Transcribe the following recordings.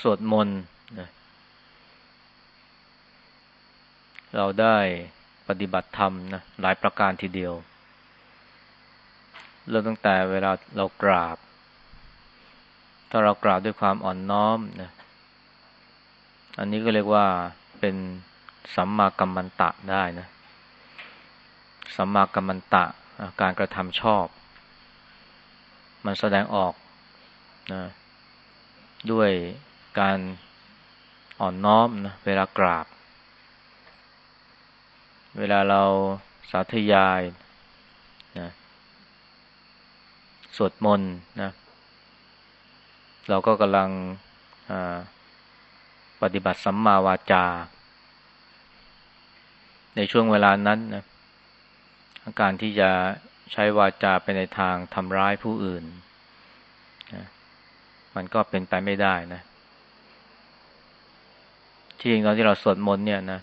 สวดมนต์นะเราได้ปฏิบัติธรรมนะหลายประการทีเดียว เริ่มตั้งแต่เวลาเรากราบ ถ้าเรากราบด้วยความอ่อนน้อมนะอันนี้ก็เรียกว่าเป็นสัมมากัมมันตะได้นะสัมมากัมมันตะการกระทำชอบ มันแสดงออกนะด้วย การอ่อนน้อมนะเวลากราบ เวลาเราสาธยายนะสวดมนต์นะ เราก็กำลังปฏิบัติสัมมาวาจา ในช่วงเวลานั้นนะการที่จะใช้วาจาไปในทางทำร้ายผู้อื่นนะมันก็เป็นไปไม่ได้นะ ที่จริงตอนที่เราสวดมนต์เนี่ยนะ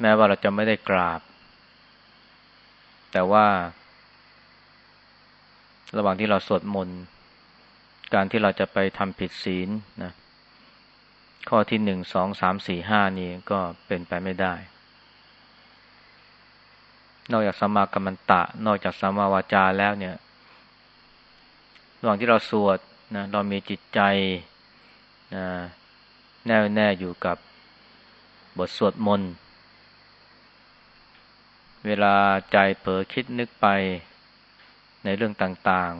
แม้ว่าเราจะไม่ได้กราบ แต่ว่า ระหว่างที่เราสวดมนต์การที่เราจะไปทำผิดศีลนะ ข้อที่หนึ่งสองสามสี่ห้านี่ก็เป็นไปไม่ได้ นอกจากสมากัมมันตะ นอกจากสมาวาจาแล้วเนี่ย ระหว่างที่เราสวดนะ เรามีจิตใจนะ แน่วแน่อยู่กับบทสวดมนต์เวลาใจเผลอคิดนึกไปในเรื่องต่าง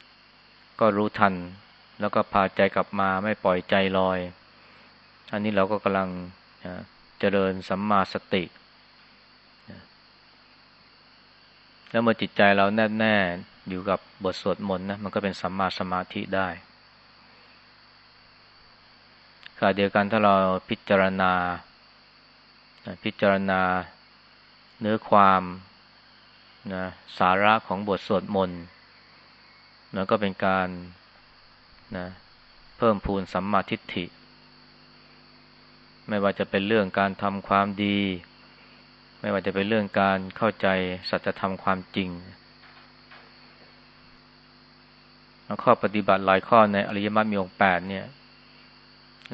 ๆ ก็รู้ทัน แล้วก็พาใจกลับมาไม่ปล่อยใจลอย อันนี้เราก็กำลังเจริญสัมมาสติ แล้วเมื่อจิตใจเราแน่แน่อยู่กับบทสวดมนต์นะ มันก็เป็นสัมมาสมาธิได้ ขณะเดียวกันถ้าเราพิจารณา พิจารณาเนื้อความนะสาระของบทสวดมนต์มันก็เป็นการนะเพิ่มพูนสัมมาทิฏฐิ ไม่ว่าจะเป็นเรื่องการทำความดี ไม่ว่าจะเป็นเรื่องการเข้าใจสัจธรรมความจริง ข้อปฏิบัติหลายข้อในอริยมรรคมีองค์แปดเนี่ย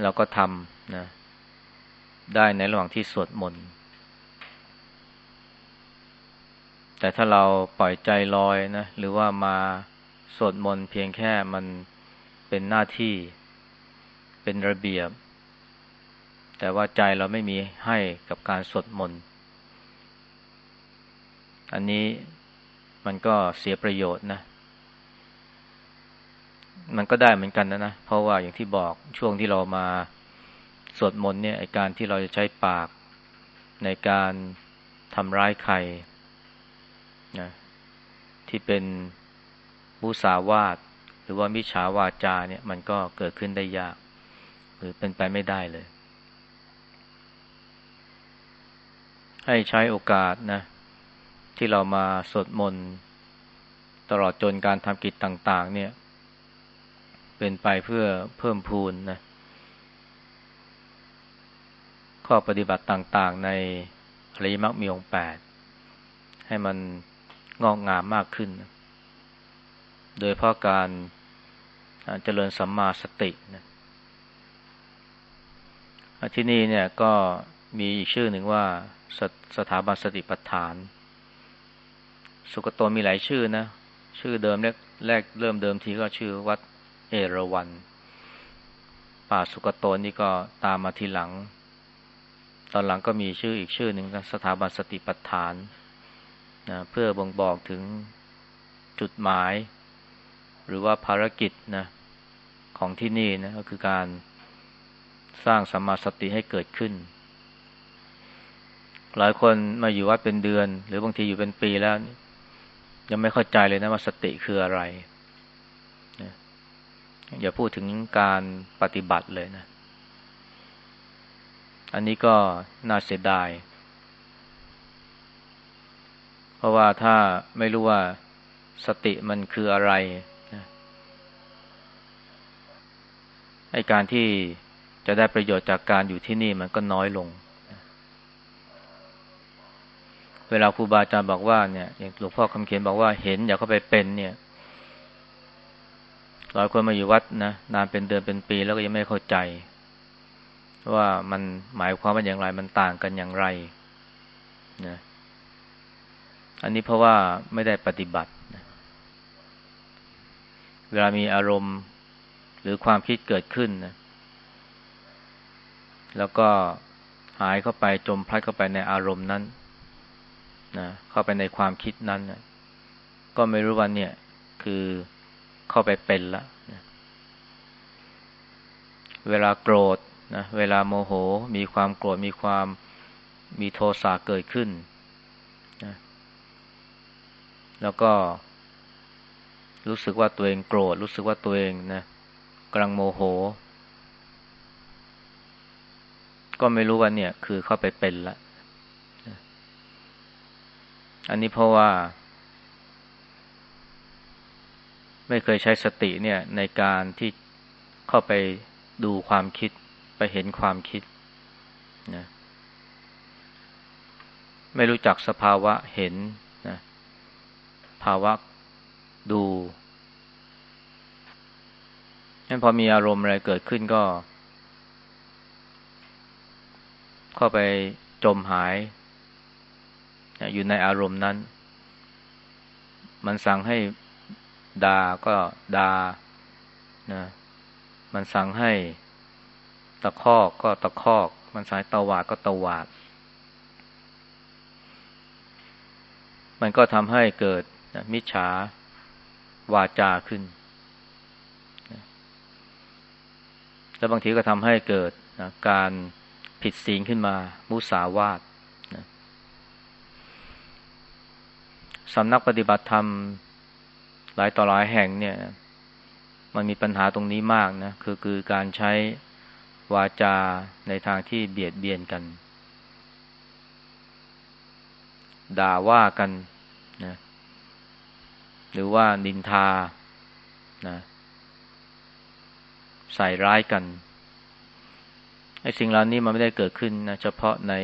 เราก็ทำนะได้ในระหว่างที่สวดมนต์แต่ถ้าเราปล่อยใจลอยนะหรือว่ามาสวดมนต์เพียงแค่มันเป็นหน้าที่เป็นระเบียบ แต่ว่าใจเราไม่มีให้กับการสวดมนต์อันนี้มันก็เสียประโยชน์นะ มันก็ได้เหมือนกันนะนะเพราะว่าอย่างที่บอกช่วงที่เรามาสวดมนต์เนี่ยการที่เราจะใช้ปากในการทำร้ายใครนะที่เป็นบุสาวาทหรือว่ามิจฉาวาจาเนี่ย มันก็เกิดขึ้นได้ยาก หรือเป็นไปไม่ได้เลย ให้ใช้โอกาสนะ ที่เรามาสวดมนต์ตลอดจนการทำกิจต่าง ๆ เนี่ย เป็นไปเพื่อเพิ่มพูนนะ ข้อปฏิบัติต่างๆในอริยมรรคมีองค์แปดให้มันงอกงามมากขึ้น โดยเพราะการเจริญสัมมาสตินะที่นี่เนี่ยก็มีอีกชื่อหนึ่งว่าสสถาบันสติปัฏฐาน สุกโตมีหลายชื่อนะ ชื่อเดิมแรกแรกเริ่มเดิมทีก็ชื่อวัด เอราวันป่าสุกโตนี่ก็ตามมาทีหลัง ตอนหลังก็มีชื่ออีกชื่อหนึ่งสถาบันสติปัฏฐานนะเพื่อบ่งบอกถึงจุดหมาย หรือว่าภารกิจนะของที่นี่นะก็คือการสร้างสมาสติให้เกิดขึ้น หลายคนมาอยู่วัดเป็นเดือน หรือบางทีอยู่เป็นปีแล้ว ยังไม่เข้าใจเลยนะว่าสติคืออะไร อย่าพูดถึงการปฏิบัติเลยนะ อันนี้ก็น่าเสียดาย เพราะว่าถ้าไม่รู้ว่าสติมันคืออะไรนะไอการที่จะได้ประโยชน์จากการอยู่ที่นี่มันก็น้อยลง เวลาครูบาอาจารย์บอกว่าเนี่ยอย่างหลวงพ่อคำเขียนบอกว่าเห็นอย่าเข้าไปเป็นเนี่ย หลายคนมาอยู่วัดนะนานเป็นเดือนเป็นปีแล้วก็ยังไม่เข้าใจ ว่ามันหมายความว่าอย่างไรมันต่างกันอย่างไรนะอันนี้เพราะว่าไม่ได้ปฏิบัติเวลามีอารมณ์หรือความคิดเกิดขึ้นนะแล้วก็หายเข้าไปจมพลัดเข้าไปในอารมณ์นั้นนะเข้าไปในความคิดนั้นนะก็ไม่รู้ว่าเนี่ย คือ เข้าไปเป็นละนะเวลาโกรธนะเวลาโมโห มีความโกรธมีความมีโทสะเกิดขึ้นนะแล้วก็ รู้สึกว่าตัวเองโกรธ รู้สึกว่าตัวเองนะกำลังโมโห ก็ไม่รู้ว่าเนี่ย คือเข้าไปเป็นละอันนี้เพราะว่า ไม่เคยใช้สติเนี่ยในการที่เข้าไปดูความคิดไปเห็นความคิดนะไม่รู้จักสภาวะเห็นนะภาวะดูงั้นพอมีอารมณ์อะไรเกิดขึ้นก็ เข้าไปจมหายอยู่ในอารมณ์นั้น มันสั่งให้ ด่าก็ด่านะมันสั่งให้ตะคอกก็ตะคอก มันสายตะวาดก็ตะวาด มันก็ทำให้เกิดนะมิจฉาวาจาขึ้น แล้วบางทีก็ทำให้เกิดนะการผิดศีลขึ้นมา มุสาวาทสำนักปฏิบัติธรรม หลายต่อหลายแห่งเนี่ย มันมีปัญหาตรงนี้มากนะคือคือการใช้วาจาในทางที่เบียดเบียนกัน ด่าว่ากันนะหรือว่านินทานะใส่ร้ายกันไอ้สิ่งเหล่านี้มันไม่ได้เกิดขึ้นนะเฉพาะใน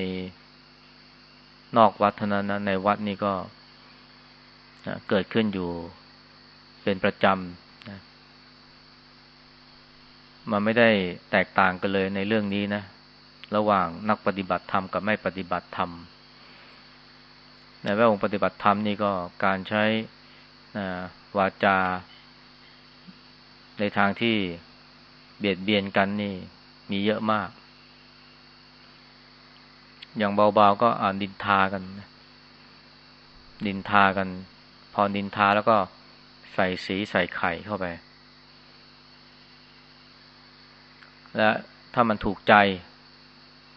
นอกวัดเท่านั้นนะในวัดนี่ก็เกิดขึ้นอยู่ เป็นประจำนะมันไม่ได้แตกต่างกันเลยในเรื่องนี้นะ ระหว่างนักปฏิบัติธรรมกับไม่ปฏิบัติธรรมในแวดวงปฏิบัติธรรมนี่ก็การใช้วาจา ในทางที่เบียดเบียนกันนี่มีเยอะมาก อย่างเบาๆก็อ่านดินทากัน ดินทากัน พอนินทาแล้วก็ ใส่สีใส่ไข่เข้าไป และถ้ามันถูกใจ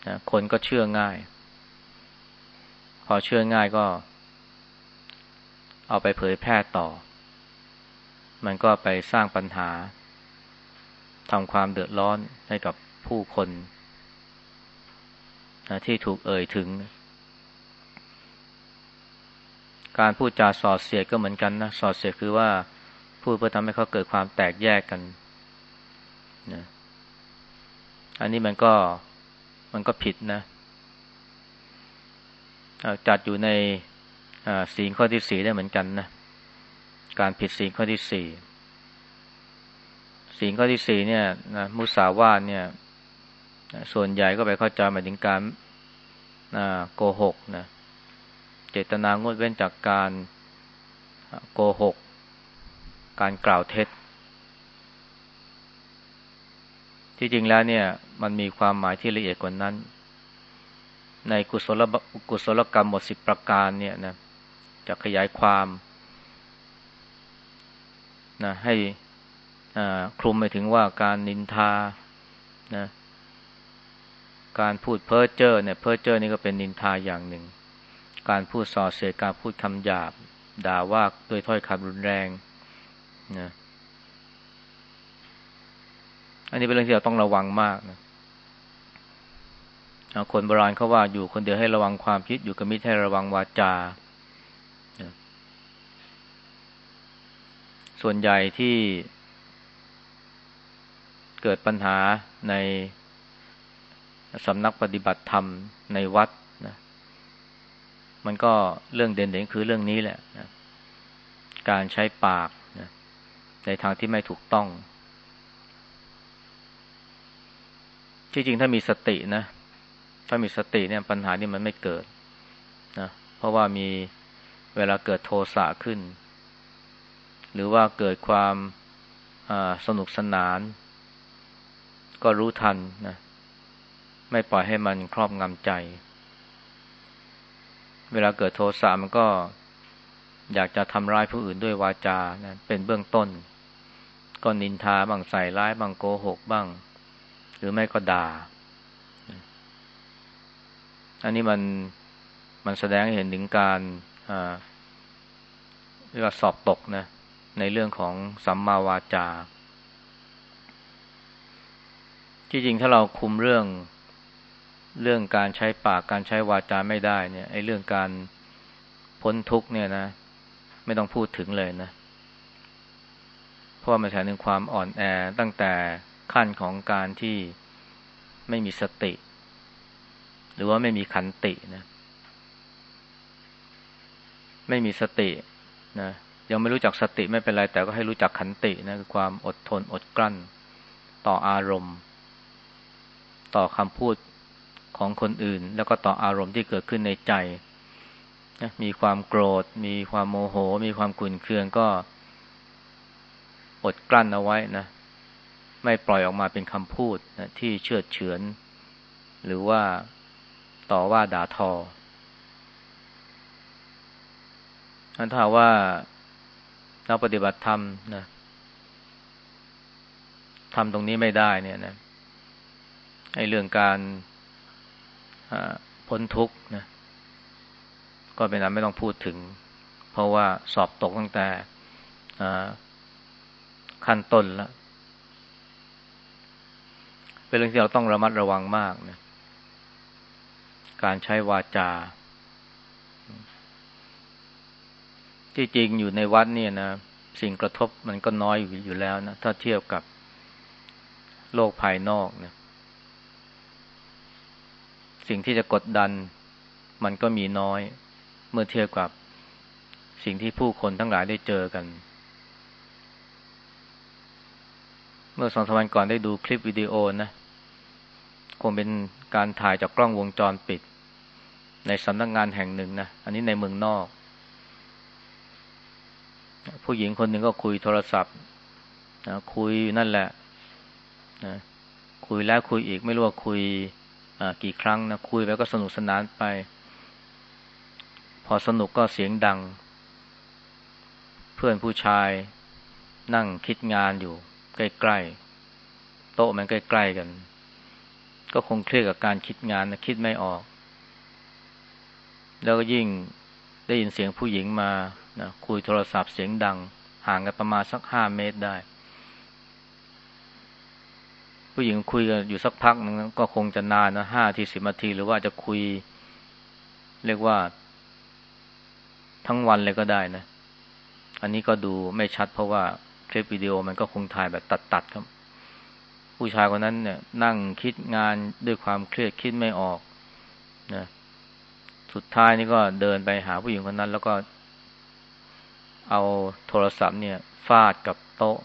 นะคนก็เชื่อง่าย พอเชื่อง่ายก็ เอาไปเผยแพร่ต่อ มันก็ไปสร้างปัญหาทำความเดือดร้อนให้กับผู้คนนะที่ถูกเอ่ยถึง การพูดจาสอดเสียดก็เหมือนกันนะสอดเสียดคือว่าพูดเพื่อทำให้เขาเกิดความแตกแยกกันนะอันนี้มันก็มันก็ผิดนะจัดอยู่ในสีข้อที่สี่ได้เหมือนกันนะการผิดสีข้อที่สี่สีข้อที่สี่เนี่ยนะมุสาวาทเนี่ย ส่วนใหญ่ก็ไปเข้าใจหมายถึงการโกหกนะ เจตนางดเว้นจากการโกหก การกล่าวเท็จ ที่จริงแล้วเนี่ย มันมีความหมายที่ละเอียดกว่านั้น ในกุศลกุศลกรรมหมดสิบประการเนี่ยนะจะขยายความนะให้คลุมไปถึงว่าการนินทานะการพูดเพ้อเจ้อเนี่ยเพ้อเจ้อนี่ก็เป็นนินทาอย่างหนึ่ง การพูดส่อเสียดการพูดคำหยาบ ด่าว่าโดยถ้อยคำรุนแรงนะอันนี้เป็นเรื่องที่เราต้องระวังมากนะคนโบราณเขาว่าอยู่คนเดียวให้ระวังความคิดอยู่กับมิตรให้ระวังวาจา ส่วนใหญ่ที่เกิดปัญหาในสำนักปฏิบัติธรรมในวัด มันก็เรื่องเด่นๆคือเรื่องนี้แหละนะการใช้ปากนะในทางที่ไม่ถูกต้อง ที่จริงถ้ามีสตินะ ถ้ามีสติเนี่ยปัญหานี่มันไม่เกิดนะ เพราะว่ามีเวลาเกิดโทสะขึ้น หรือว่าเกิดความสนุกสนาน ก็รู้ทันนะ ไม่ปล่อยให้มันครอบงำใจ เวลาเกิดโทสะมันก็อยากจะทำร้ายผู้อื่นด้วยวาจานะเป็นเบื้องต้น ก็นินทาบ้างใส่ร้ายบ้างโกหกบ้าง หรือไม่ก็ด่า อันนี้มันมันแสดงให้เห็นถึงการเรียกว่าสอบตกนะในเรื่องของสัมมาวาจา ที่จริงถ้าเราคุมเรื่อง เรื่องการใช้ปากการใช้วาจาไม่ได้เนี่ยไอ้เรื่องการพ้นทุกเนี่ยนะ ไม่ต้องพูดถึงเลยนะเพราะมันแสดงถึงความอ่อนแอตั้งแต่ขั้นของการที่ไม่มีสติ หรือว่าไม่มีขันตินะไม่มีสตินะยังไม่รู้จักสติไม่เป็นไร แต่ก็ให้รู้จักขันตินะคือความอดทนอดกลั้น ต่ออารมณ์ ต่อคำพูด ของคนอื่น แล้วก็ต่ออารมณ์ที่เกิดขึ้นในใจ มีความโกรธ มีความโมโห มีความขุ่นเคืองก็อดกลั้นเอาไว้นะ ไม่ปล่อยออกมาเป็นคำพูดนะที่เชื่อเฉือน หรือว่าต่อว่าด่าทอถ้าว่าเราปฏิบัติธรรมนะทำตรงนี้ไม่ได้เนี่ยนะไอ้เรื่องการ พ้นทุกข์นะก็เป็นอันไม่ต้องพูดถึง เพราะว่าสอบตกตั้งแต่ขั้นต้นแล้วเป็นเรื่องที่เราต้องระมัดระวังมากนะการใช้วาจา ที่จริงอยู่ในวัดเนี่ยนะสิ่งกระทบมันก็น้อยอยู่แล้วนะถ้าเทียบกับโลกภายนอกนะ สิ่งที่จะกดดัน มันก็มีน้อย เมื่อเทียบกับสิ่งที่ผู้คนทั้งหลายได้เจอกัน เมื่อสองสวันก่อนได้ดูคลิปวิดีโอนะคงเป็นการถ่ายจากกล้องวงจรปิด ในสำนักงงานแห่งหนึ่งนะ อันนี้ในเมืองนอก ผู้หญิงคนหนึ่งก็คุยโทรศัพท์นะคุยนั่นแหละนะคุยแล้วคุยอีกไม่รู้ว่าคุย กี่ครั้งนะคุยไปก็สนุกสนานไป พอสนุกก็เสียงดัง เพื่อนผู้ชาย นั่งคิดงานอยู่ ใกล้ๆโต๊ะมันใกล้ๆกัน ก็คงเครียดกับการคิดงานนะคิดไม่ออก แล้วก็ยิ่งได้ยินเสียงผู้หญิงมานะคุยโทรศัพท์เสียงดัง ห่างกันประมาณสักห้าเมตรได้ ผู้หญิงคุยกันอยู่สักพักนึงก็คงจะนานนะห้าทีสิบนาที หรือว่าจะคุย เรียกว่า ทั้งวันเลยก็ได้นะ อันนี้ก็ดูไม่ชัดเพราะว่าคลิปวิดีโอมันก็คงถ่ายแบบตัดๆครับ ผู้ชายคนนั้นเนี่ย นั่งคิดงานด้วยความเครียดคิดไม่ออกนะสุดท้ายนี่ก็เดินไปหาผู้หญิงคนนั้น แล้วก็เอาโทรศัพท์เนี่ย ฟาดกับโต๊ะ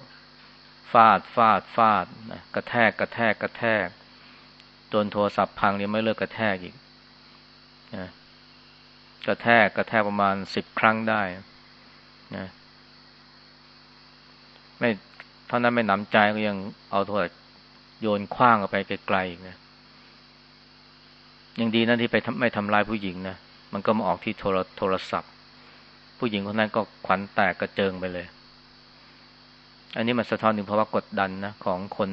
ฟาดฟาดฟาดนะกระแทกกระแทกกระแทก จนโทรศัพท์พังยังไม่เลิกกระแทกอีกนะกระแทกกระแทกประมาณสิบครั้งได้นะไม่เท่านั้นไม่หนำใจก็ยังเอาโทรศัพท์โยนคว้างออกไปไกลๆอีกนะยังดีนะที่ไปไม่ทำลายผู้หญิงนะมันก็มาออกที่โทรโทรศัพท์ ผู้หญิงคนนั้นก็ขวัญแตกกระเจิงไปเลย อันนี้มันสะท้อนถึงภาวะกดดันนะของคน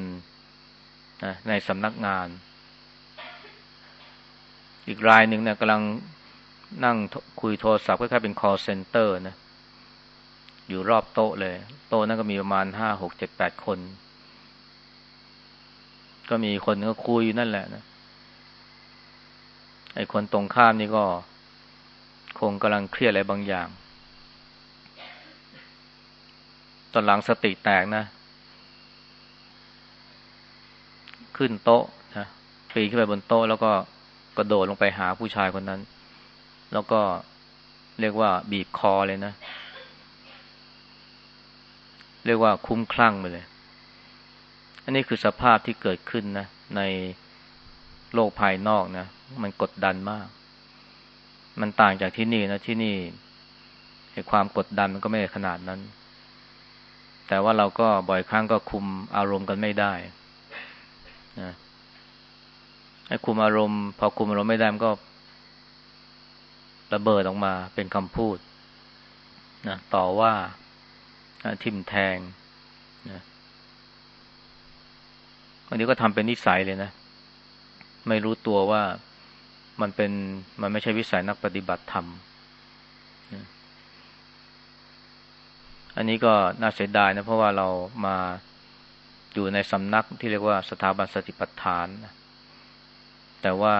นะในสำนักงาน อีกรายหนึ่งเนะี่ยกำลังนั่งคุยโทรศัพท์คล้ายๆเป็น call center นะ อยู่รอบโต๊ะเลย โต๊ะนั้นก็มีประมาณห้าหกเจ็ดแปดคน ก็มีคนก็คุยนั่นแหละนะไอ้คนตรงข้ามนี่ก็ คงกำลังเครียดอะไรบางอย่าง ตอนหลังสติแตกนะ ขึ้นโต๊ะนะปีนขึ้นไปบนโต๊ะแล้วก็กระโดดลงไปหาผู้ชายคนนั้น แล้วก็เรียกว่าบีบคอเลยนะ เรียกว่าคุ้มคลั่งไปเลย อันนี้คือสภาพที่เกิดขึ้นนะ ในโลกภายนอกนะ มันกดดันมาก มันต่างจากที่นี่นะที่นี่ไอความกดดันมันก็ไม่ได้ขนาดนั้น แต่ว่าเราก็บ่อยครั้งก็คุมอารมณ์กันไม่ได้นะไอ้คุมอารมณ์ พอคุมอารมณ์ไม่ได้มันก็ระเบิดออกมาเป็นคำพูดนะต่อว่าทิมแทงนะอันนี้ก็ทำเป็นนิสัยเลยนะ ไม่รู้ตัวว่ามันเป็นมันไม่ใช่วิสัยนักปฏิบัติธรรม อันนี้ก็น่าเสียดายนะเพราะว่าเรามาอยู่ในสำนักที่เรียกว่าสถาบันสติปัฏฐานนะแต่ว่า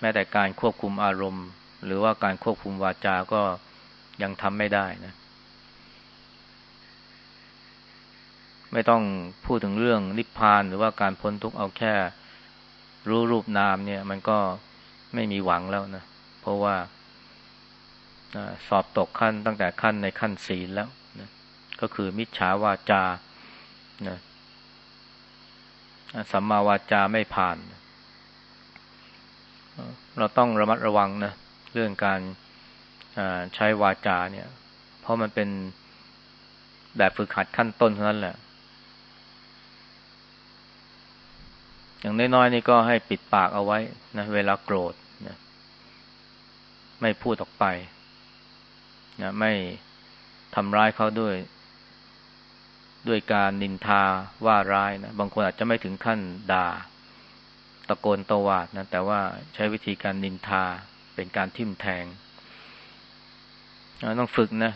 แม้แต่การควบคุมอารมณ์ หรือว่าการควบคุมวาจาก็ยังทำไม่ได้นะ ไม่ต้องพูดถึงเรื่องนิพพานหรือว่าการพ้นทุกข์เอาแค่รู้รูปนามเนี่ย มันก็ไม่มีหวังแล้วนะ เพราะว่า สอบตกขั้นตั้งแต่ขั้นในขั้นศีลแล้วนะก็คือมิจฉาวาจานะสัมมาวาจาไม่ผ่าน เราต้องระมัดระวังนะเรื่องการใช้วาจาเนี่ย เพราะมันเป็นแบบฝึกหัดขั้นต้นเท่านั้นแหละ อย่างน้อยๆนี่ก็ให้ปิดปากเอาไว้นะเวลาโกรธนะไม่พูดออกไป นะไม่ทำร้ายเขาด้วย ด้วยการนินทาว่าร้ายนะบางคนอาจจะไม่ถึงขั้นด่า ตะโกนตวาดนะแต่ว่าใช้วิธีการนินทาเป็นการทิ่มแทงต้องฝึกนะ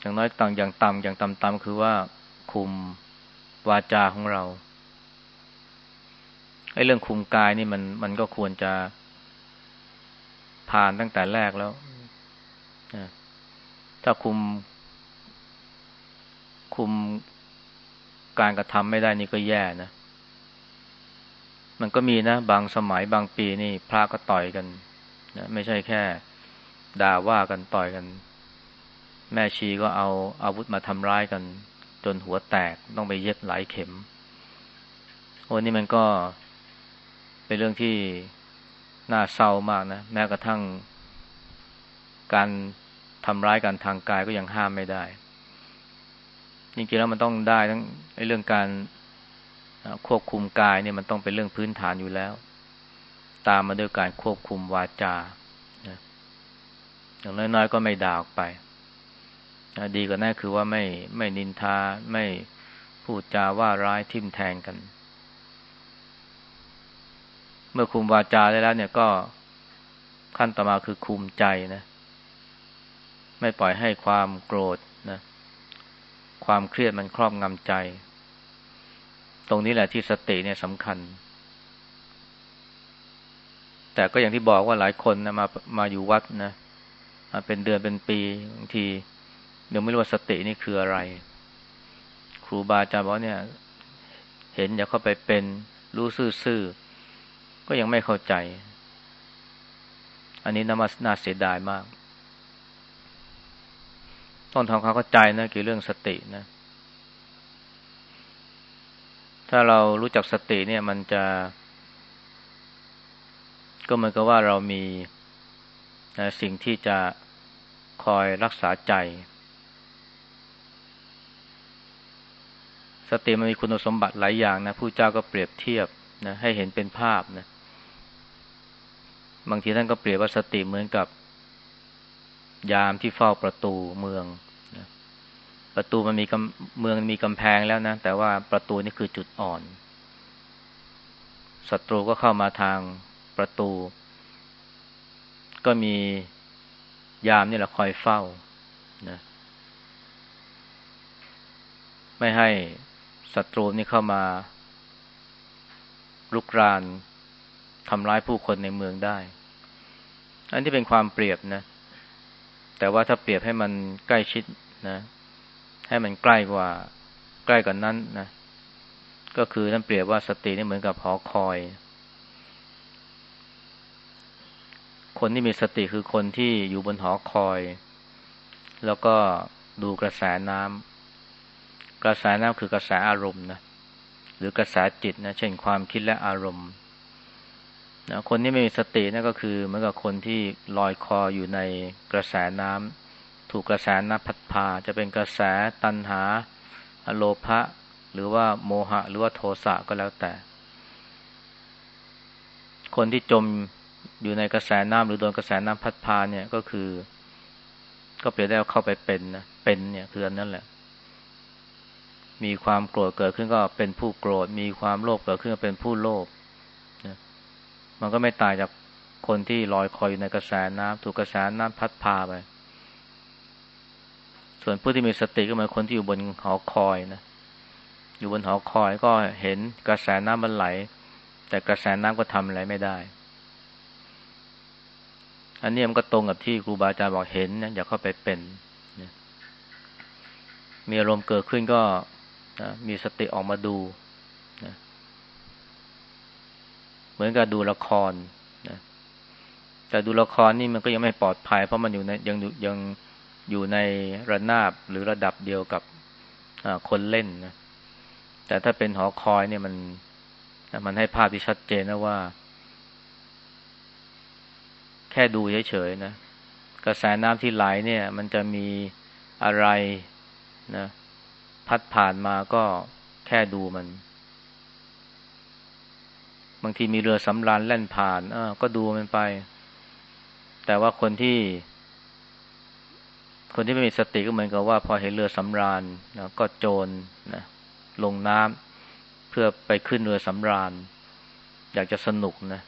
อย่างน้อยต่างอย่างต่ำอย่างต่ำๆคือว่าคุมวาจาของเราไอ้เรื่องคุมกายนี่มันมันก็ควรจะผ่านตั้งแต่แรกแล้ว ถ้าคุม คุมการกระทำไม่ได้นี่ก็แย่นะ มันก็มีนะ บางสมัยบางปีนี่พระก็ต่อยกันนะไม่ใช่แค่ ด่าว่ากันต่อยกัน แม่ชีก็เอาอาวุธมาทำร้ายกัน จนหัวแตกต้องไปเย็บหลายเข็มโอ้นี่มันก็เป็นเรื่องที่น่าเศร้ามากนะ แม้กระทั่ง การทำร้ายกันทางกายก็ยังห้ามไม่ได้จริงๆแล้วมันต้องได้ทั้งเรื่องการควบคุมกายเนี่ยมันต้องเป็นเรื่องพื้นฐานอยู่แล้ว ตามมาด้วยการควบคุมวาจาอย่างน้อยๆก็ไม่ด่าออกไป ดีกว่านั้นคือว่าไม่ไม่นินทาไม่พูดจาว่าร้ายทิมแทงกัน เมื่อคุมวาจาได้แล้วเนี่ยก็ขั้นต่อมาคือคุมใจนะ ไม่ปล่อยให้ความโกรธนะความเครียดมันครอบงำใจ ตรงนี้แหละที่สติเนี่ยสำคัญ แต่ก็อย่างที่บอกว่าหลายคนนะมามาอยู่วัดนะเป็นเดือนเป็นปีบางทีเดี๋ยวไม่รู้ว่าสตินี่คืออะไร ครูบาอาจารย์บอกเนี่ย เห็นอย่าเข้าไปเป็นรู้ซื่อๆก็ยังไม่เข้าใจ อันนี้นามาน่าเสียดายมาก ต้องทำความเข้าใจนะเกี่ยวเรื่องสตินะ ถ้าเรารู้จักสติเนี่ย มันจะ ก็เหมือนกับว่าเรามีนะสิ่งที่จะคอยรักษาใจ สติมันมีคุณสมบัติหลายอย่างนะผู้เจ้าก็เปรียบเทียบนะให้เห็นเป็นภาพนะ บางทีท่านก็เปรียบว่าสติเหมือนกับ ยามที่เฝ้าประตูเมืองนะประตูมันมีเมืองมีกำแพงแล้วนะ แต่ว่าประตูนี่คือจุดอ่อนศัตรูก็เข้ามาทางประตู ก็มียามนี่แหละคอยเฝ้านะไม่ให้ศัตรูนี่เข้ามาลุกรานทำร้ายผู้คนในเมืองได้ อันที่เป็นความเปรียบนะ แต่ว่าถ้าเปรียบให้มันใกล้ชิดนะ ให้มันใกล้กว่าใกล้กว่านนั้นนะ ก็คือท่านเปรียบว่าสตินี่เหมือนกับหอคอย คนที่มีสติคือคนที่อยู่บนหอคอย แล้วก็ดูกระแสน้ำกระแสน้ำคือกระแสอารมณ์นะหรือกระแสจิตนะเช่นความคิดและอารมณ์ นะคนที่ไม่มีสตินั่นก็คือเหมือนกับคนที่ลอยคออยู่ในกระแสน้ำถูกกระแสน้ำพัดพา จะเป็นกระแสตันหาอโลภะหรือว่าโมหะ หรือว่าโทสะก็แล้วแต่ คนที่จมอยู่ในกระแสน้ำหรือโดนกระแสน้ำพัดพาเนี่ยก็คือ ก็เปลี่ยนได้เข้าไปเป็นนะเป็นเนี่ยคืออันนั้นแหละ มีความโกรธเกิดขึ้นก็เป็นผู้โกรธ มีความโลภเกิดขึ้นก็เป็นผู้โลภ มันก็ไม่ตายจากคนที่ลอยคอยอยู่ในกระแสน้ำถูกกระแสน้ำพัดพาไป ส่วนผู้ที่มีสติก็เหมือนคนที่อยู่บนหอคอยนะอยู่บนหอคอยก็เห็นกระแสน้ำมันไหล แต่กระแสน้ำก็ทำอะไรไม่ได้ อันนี้มันก็ตรงกับที่ครูบาอาจารย์บอกเห็นนะอย่าเข้าไปเป็นมีอารมณ์เกิดขึ้นก็มีสติออกมาดูนะ เหมือนกับดูละครนะแต่ดูละครนี่มันก็ยังไม่ปลอดภัย เพราะมันอยู่ในยังยังอยู่ในระนาบหรือระดับเดียวกับคนเล่นนะแต่ถ้าเป็นหอคอยเนี่ยมันมันให้ภาพที่ชัดเจนนะว่า แค่ดูเฉยๆนะกระแสน้ำที่ไหลเนี่ย มันจะมีอะไรนะ พัดผ่านมาก็แค่ดูมัน บางทีมีเรือสำราญแล่นผ่านก็ดูมันไป แต่ว่าคนที่ คนที่ไม่มีสติก็เหมือนกับว่า พอเห็นเรือสำราญนะก็โจรนะลงน้ำเพื่อไปขึ้นเรือสำราญ อยากจะสนุกนะ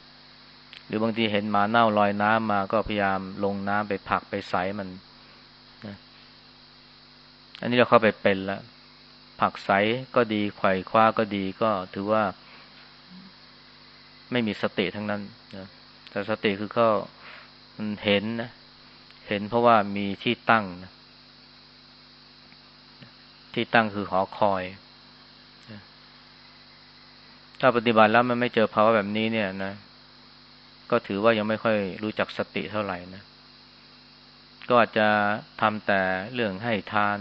หรือบางทีเห็นหมาเน่าลอยน้ำมาก็พยายามลงน้ำไปผักไปใส่มันนะอันนี้เราเข้าไปเป็นล้วผักใสก็ดีไขว่คว้าก็ดีก็ถือว่า ไม่มีสติทั้งนั้นนะแต่สติคือก็มันเห็นนะ เห็นเพราะว่ามีที่ตั้งนะที่ตั้งคือหอคอย ถ้าปฏิบัติแล้วมันไม่เจอภาวะแบบนี้เนี่ยนะ ก็ถือว่ายังไม่ค่อยรู้จักสติเท่าไหร่นะ ก็อาจจะทำแต่เรื่องให้ทาน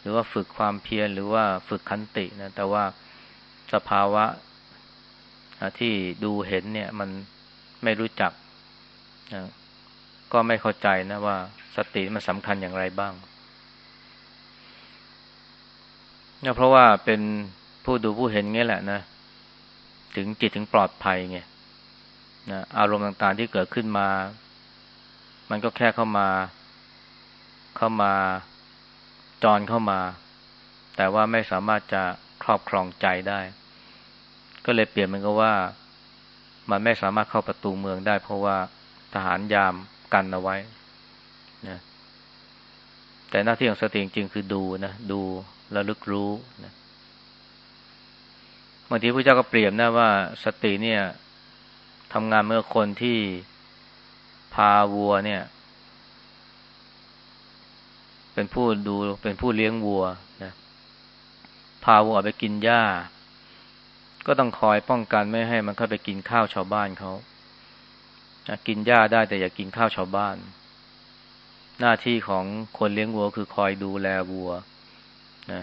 หรือว่าฝึกความเพียรหรือว่าฝึกขันตินะ แต่ว่าสภาวะ ที่ดูเห็นเนี่ยมันไม่รู้จักนะก็ไม่เข้าใจนะว่าสติมันสำคัญอย่างไรบ้างเนี่ยเพราะว่าเป็นผู้ดูผู้เห็นงี้แหละนะ ถึงจิตถึงปลอดภัยไงนะอารมณ์ต่างๆที่เกิดขึ้นมา มันก็แค่เข้ามา เข้ามาจอนเข้ามา แต่ว่าไม่สามารถจะครอบครองใจได้ ก็เลยเปลี่ยนมันก็ว่า มันไม่สามารถเข้าประตูเมืองได้ เพราะว่าทหารยามกันเอาไว้นะแต่หน้าที่ของสติจริงๆคือดูนะดูระลึกรู้นะบางทีพระเจ้าก็เปรียบนะว่าสติเนี่ยทำงานเมื่อคนที่พาวัวเนี่ย เป็นผู้ดูเป็นผู้เลี้ยงวัวนะพาวัวไปกินหญ้า ก็ต้องคอยป้องกันไม่ให้มันเข้าไปกินข้าวชาวบ้านเขากินหญ้าได้แต่อย่ากินข้าวชาวบ้าน หน้าที่ของคนเลี้ยงวัวคือคอยดูแลวัวนะ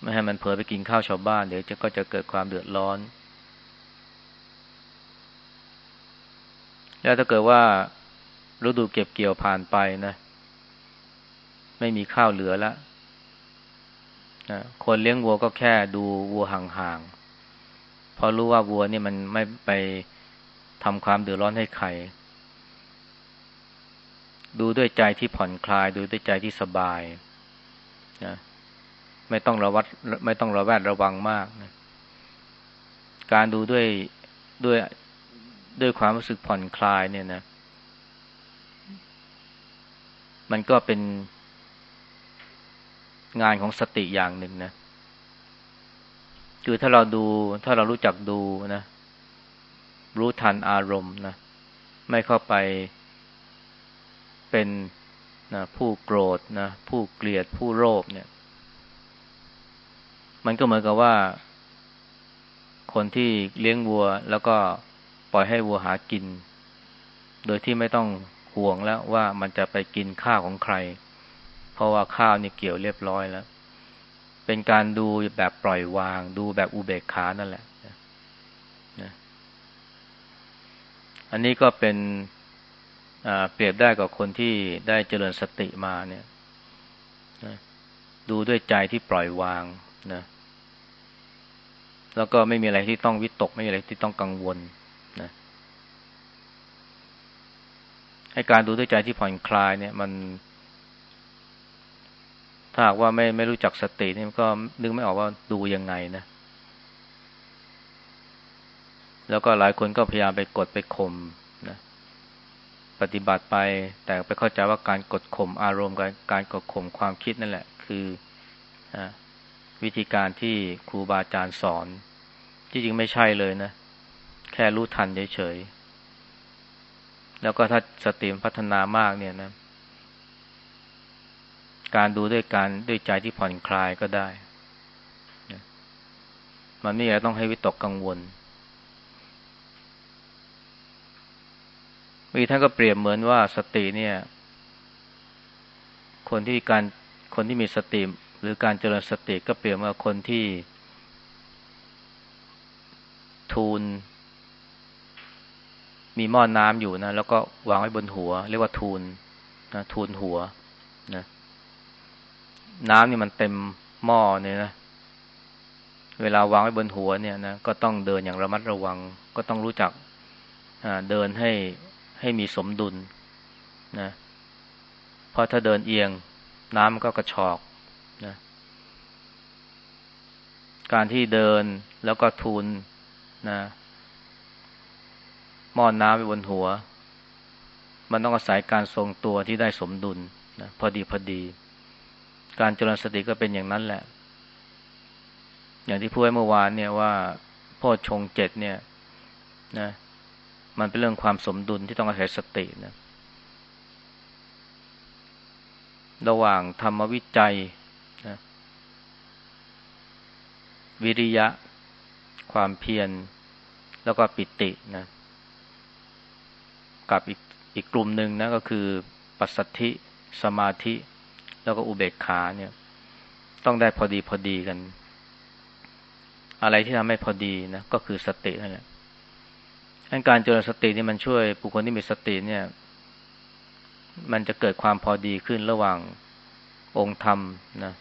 ไม่ให้มันเผลอไปกินข้าวชาวบ้านเดี๋ยวจะก็จะเกิดความเดือดร้อน แล้วถ้าเกิดว่าฤดูเก็บเกี่ยวผ่านไปนะ ไม่มีข้าวเหลือแล้วนะคนเลี้ยงวัวก็แค่ดูวัวห่างๆ พราะรู้ว่าวัวนี่มันไม่ไปทำความเดือดร้อนให้ใคร ดูด้วยใจที่ผ่อนคลาย ดูด้วยใจที่สบายนะไม่ต้องระวัดไม่ต้องระแวดระวังมากนะการดูด้วยด้วยด้วยความรู้สึกผ่อนคลายเนี่ยนะ มันก็เป็นงานของสติอย่างหนึ่งนะ คือถ้าเราดูถ้าเรารู้จักดูนะ รู้ทันอารมณ์นะ ไม่เข้าไปเป็นนะผู้โกรธนะ ผู้เกลียดผู้โลภเนี่ย มันก็เหมือนกับว่า คนที่เลี้ยงวัว แล้วก็ปล่อยให้วัวหากิน โดยที่ไม่ต้องห่วงแล้วว่ามันจะไปกินข้าวของใคร เพราะว่าข้าวนี่เกี่ยวเรียบร้อยแล้ว เป็นการดูแบบปล่อยวาง ดูแบบอุเบกขานั่นแหละนะอันนี้ก็เป็นเปรียบได้กับคนที่ได้เจริญสติมาเนี่ยนะดูด้วยใจที่ปล่อยวางนะแล้วก็ไม่มีอะไรที่ต้องวิตก ไม่มีอะไรที่ต้องกังวลนะให้การดูด้วยใจที่ผ่อนคลายเนี่ย มันาหากว่าไม่ไม่รู้จักสตินี่ก็นึกไม่ออกว่าดูยังไงนะ แล้วก็หลายคนก็พยายามไปกดไปข่มนะ ปฏิบัติไป แต่ไปเข้าใจว่าการกดข่มอารมณ์การการกดข่มความคิดนั่นแหละ คืออวิธีการที่ครูบาอาจารย์สอน ที่จริงไม่ใช่เลยนะ แค่รู้ทันเฉยๆแล้วก็ถ้าสติพัฒนามากเนี่ยนะ การดูด้วยการด้วยใจที่ผ่อนคลายก็ได้ มันไม่ต้องให้วิตกกังวลมีท่านก็เปรียบเหมือนว่าสติเนี่ย คนที่การคนที่มีสติหรือการเจริญสติก็เปรียบว่าคนที่ ทูล มีหม้อนน้ำอยู่นะแล้วก็วางไว้บนหัว เรียกว่าทูลนะทูลหัวนะ น้ำนี่มันเต็มหม้อเนี่ยนะ เวลาวางไว้บนหัวเนี่ยนะก็ต้องเดินอย่างระมัดระวัง ก็ต้องรู้จักเดินให้ให้มีสมดุลนะเพราะถ้าเดินเอียง น้ำมันก็กระชอกนะการที่เดินแล้วก็ทูลนะหม้อนน้ำไปบนหัว มันต้องอาศัยการทรงตัวที่ได้สมดุลนะพอดีพอดี การเจริญสติก็เป็นอย่างนั้นแหละ อย่างที่พูดเมื่อวานเนี่ยว่าพ่อชงเจ็ดเนี่ยนะมันเป็นเรื่องความสมดุลที่ต้องอาศัยสตินะระหว่างธรรมวิจัยนะวิริยะ ความเพียรแล้วก็ปิตินะกับอีกอีกกลุ่มหนึ่งนะก็คือปัสสัทธิ สมาธิ แล้วก็อุเบกขาเนี่ย ต้องได้พอดีพอดีกัน อะไรที่ทำให้พอดีนะก็คือสตินั่นแหละการเจริญสตินี่มันช่วยบุคคลที่มีสติเนี่ย มันจะเกิดความพอดีขึ้นระหว่างองค์ธรรมนะ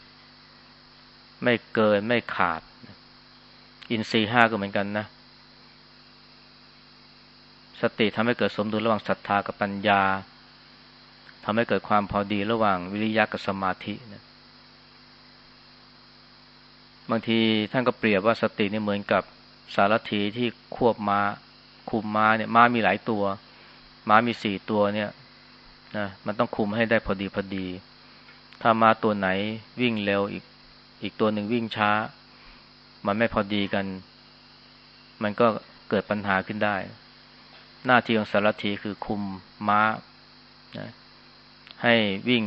ไม่เกินไม่ขาด อินทรีห้าก็เหมือนกันนะ สติทำให้เกิดสมดุลระหว่างศรัทธากับปัญญา ทำให้เกิดความพอดีระหว่างวิริยะกับสมาธินะบางทีท่านก็เปรียบว่าสตินี่เหมือนกับสารถีที่ควบมา้าคุมม้าเนี่ยม้ามีหลายตัว ม้ามีสี่ตัวเนี่ยนะมันต้องคุมให้ได้พอดีพอดี ถ้าม้าตัวไหนวิ่งเร็วอีกอีกตัวหนึ่งวิ่งช้า มันไม่พอดีกัน มันก็เกิดปัญหาขึ้นได้ หน้าที่ของสารถีคือคุมม้านะ ให้วิ่ง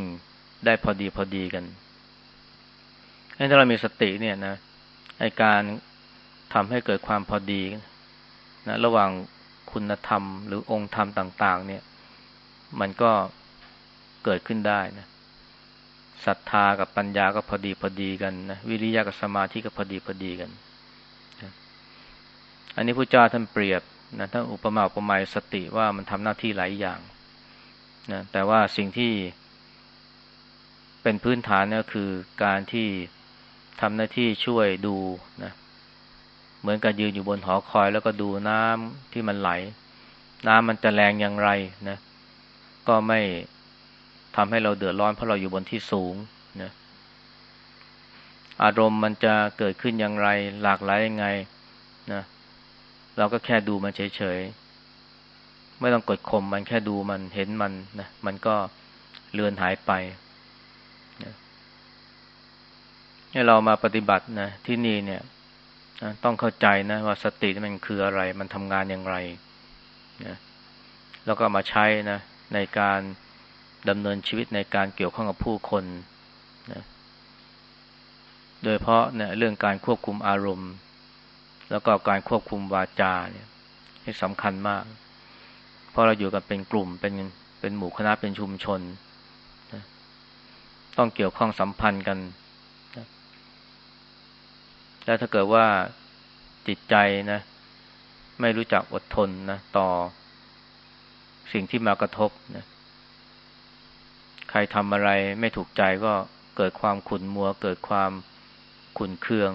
ได้พอดีพอดีกันถ้าเรามีสติเนี่ยนะในการทำให้เกิดความพอดีนะระหว่างคุณธรรม หรือองค์ธรรมต่าง ๆ เนี่ย มันก็เกิดขึ้นได้นะศรัทธากับปัญญาก็พอดีพอดีกันนะวิริยะกับสมาธิก็พอดีพอดีกันอันนี้พระเจ้าท่านเปรียบนะท่านอุปมาอุปไมยสติว่ามันทำหน้าที่หลายอย่าง นะแต่ว่าสิ่งที่เป็นพื้นฐานก็คือการที่ทำหน้าที่ช่วยดูนะเหมือนกับยืนอยู่บนหอคอยแล้วก็ดูน้ำที่มันไหล น้ำมันจะแรงอย่างไรนะก็ไม่ทำให้เราเดือดร้อนเพราะเราอยู่บนที่สูงนะอารมณ์มันจะเกิดขึ้นอย่างไร หลากหลายยังไงนะเราก็แค่ดูมันเฉยๆ ไม่ต้องกดข่มมันแค่ดูมันเห็นมันนะมันก็เลือนหายไปเนะให้เรามาปฏิบัตินะที่นี่เนี่ยต้องเข้าใจนะว่าสติมันคืออะไร มันทำงานอย่างไรนะแล้วก็มาใช้นะในการดำเนินชีวิตในการเกี่ยวข้องกับผู้คนนะโดยเพราะเนี่ยเรื่องการควบคุมอารมณ์ แล้วก็การควบคุมวาจาเนี่ยให้สำคัญมาก พราะเราอยู่กันเป็นกลุ่มเป็นเป็นหมู่คณะเป็นชุมชนนะต้องเกี่ยวข้องสัมพันธ์กันนะแล้วถ้าเกิดว่าจิตใจนะ ไม่รู้จักอดทนนะต่อสิ่งที่มากระทบนะใครทำอะไรไม่ถูกใจก็เกิดความขุ่นมัว เกิดความขุ่นเคือง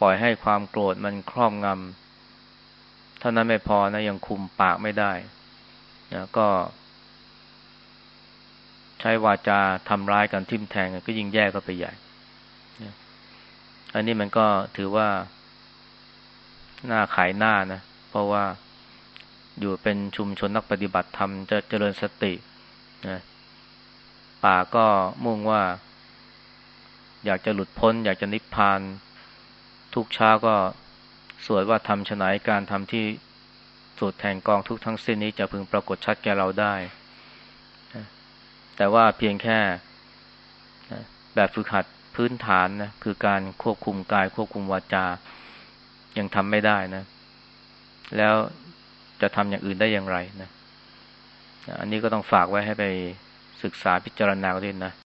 ปล่อยให้ความโกรธมันครอบงำ เท่านั้นไม่พอนะยังคุมปากไม่ได้นะก็ ใช้วาจาทำร้ายกันทิ่มแทงก็ยิ่งแย่ก็ไปใหญ่นะอันนี้มันก็ถือว่า หน้าขายหน้านะ เพราะว่าอยู่เป็นชุมชนนักปฏิบัติธรรมจะเจริญสตินะป่าก็มุ่งว่า อยากจะหลุดพ้น อยากจะนิพพาน ทุกเช้าก็ สวดว่าทำฉนัยการทำที่สุดแห่งกองทุกทั้งสิ้นนี้จะพึงปรากฏชัดแก่เราได้ แต่ว่าเพียงแค่แบบฝึกหัดพื้นฐานนะคือการควบคุมกายควบคุมวาจา ยังทำไม่ได้นะ แล้วจะทำอย่างอื่นได้อย่างไรนะ อันนี้ก็ต้องฝากไว้ให้ไปศึกษาพิจารณาด้วยนะ